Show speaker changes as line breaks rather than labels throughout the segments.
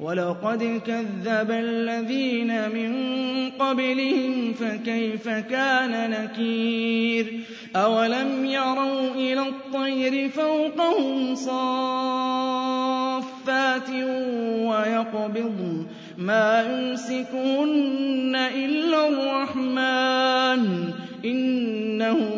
ولقد كذب الذين من قبلهم فكيف كان نكير أولم يروا إلى الطير فوقهم صافات ويقبض ما يمسكون إلا الرحمن إنه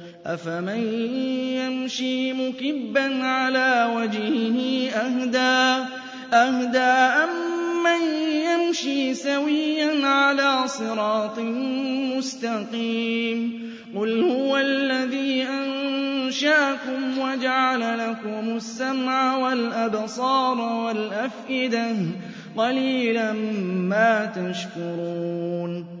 أفمن يمشي مكبا على وجهه أهدى أهدى أمن يمشي سويا على صراط مستقيم قل هو الذي أنشاكم وجعل لكم السمع والأبصار والأفئدة قليلا ما تشكرون